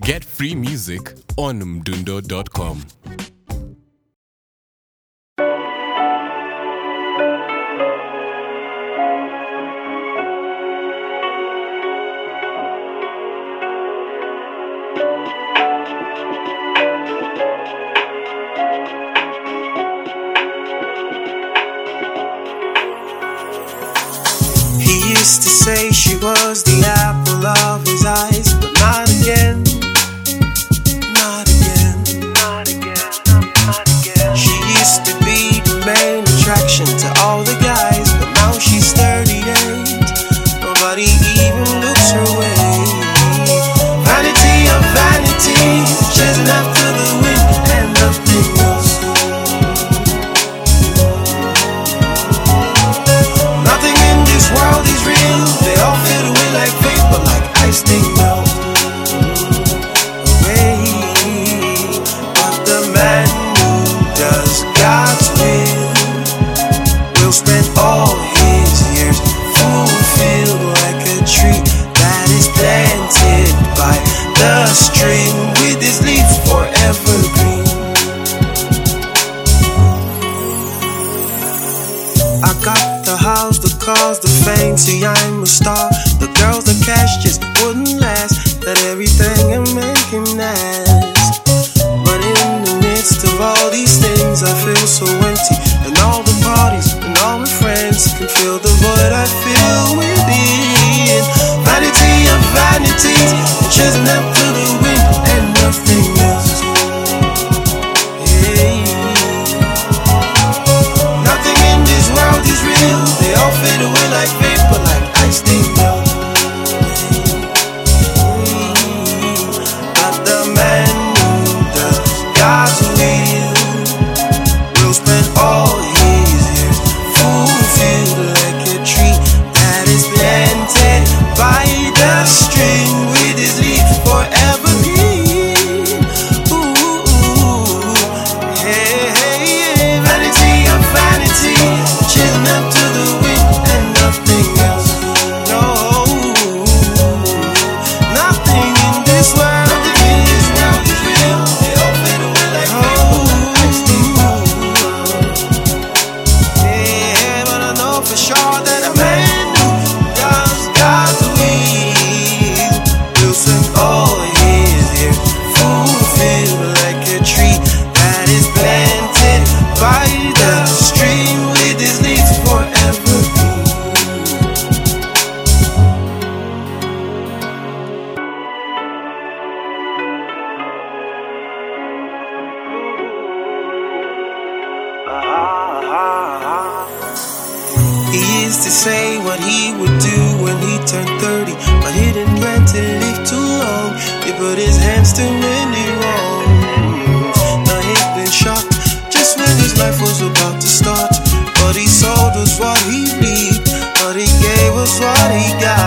Get free music on mdundo.com. He used to say she was the apple of his eyes Cause the fame, see I'm a star. The girls, the cash just wouldn't last. That everything a man can last. But in the midst of all these things, I feel so empty. And all the parties and all my friends can fill the void I feel within. Vanity of vanities, chasing them. He used to say what he would do when he turned 30, but he didn't plan to live too long. He put his hands to many wrongs. Now he'd been shocked just when his life was about to start. but he sold us what he needed, but he gave us what he got.